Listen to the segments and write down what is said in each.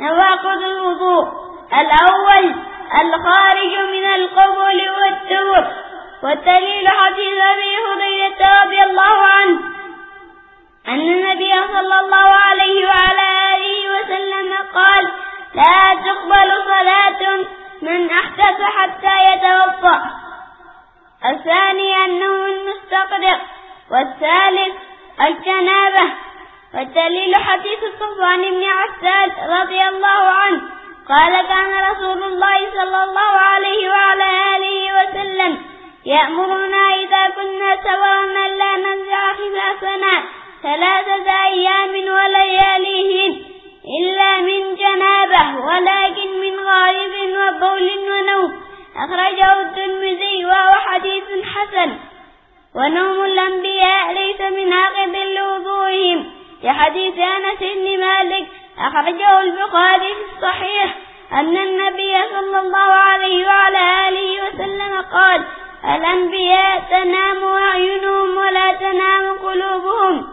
نواقض الوضوء. الأول الخارج من القبول والدور والدليل حديث أبي هريرة رضي الله عنه أن النبي صلى الله عليه وعلى آله وسلم قال لا تقبل صلاة من أحدث حتى يتوضأ. الثاني أنه المستقرق والثالث الجنابة. والدليل حديث صفوان بن عساد رضي الله عنه. قال كان رسول الله صلى الله عليه وعلى آله وسلم يأمرنا إذا كنا سواء لا ننزع خفافنا ثلاثة أيام ولياليهن إلا من جنابة ولكن من غائب وبول ونوم. أخرجه الترمذي وهو حديث حسن. ونوم الأنبياء ليس من لوضوئهم لحديث أنس بن مالك أخرجه البخاري في الصحيح أن النبي صلى الله عليه وعلى آله وسلم قال الأنبياء تنام أعينهم ولا تنام قلوبهم.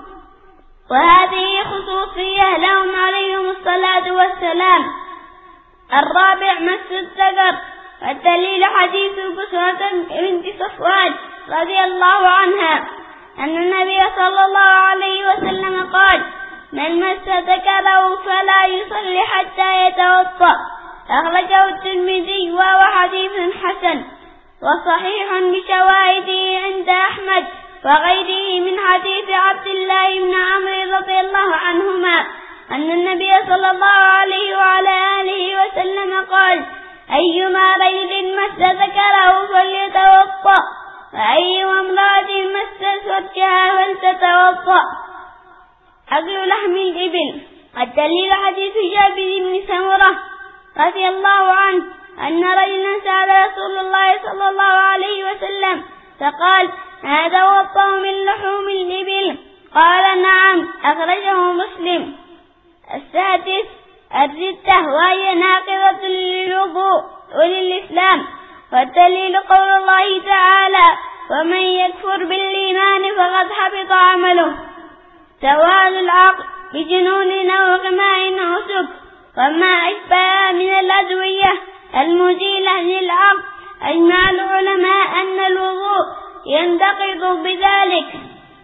وهذه خصوصية لهم عليهم الصلاة والسلام. الرابع مس الذكر. والدليل حديث بسرة بنت صفوان رضي الله عنها. أن النبي صلى الله عليه وسلم قال من مس ذكره فلا يصلي حتى يتوضأ. أخرجه الترمذي وهو حديث حسن وصحيح بشواهده عند أحمد وغيره من حديث عبد الله بن عمرو رضي الله عنهما أن النبي صلى الله عليه وعلى آله وسلم قال أيما رجل مس ذكره فلتتوضأ أكل لحم الإبل الدليل حديث جابر بن سمرة رضي الله عنه أن رجلا سأل رسول الله صلى الله عليه وسلم فقال وطأ من لحوم الإبل. قال نعم أخرجه مسلم. السادس الردة وهي ناقضة للوضوء وللإسلام والدليل قول الله تعالى ومن يكفر بالإيمان فقد حبط عمله. سوال العقل بجنون أو غماء عسب وما أشبه من الأدوية المزيلة للعقل أجمع العلماء أن الوضوء ينتقض بذلك.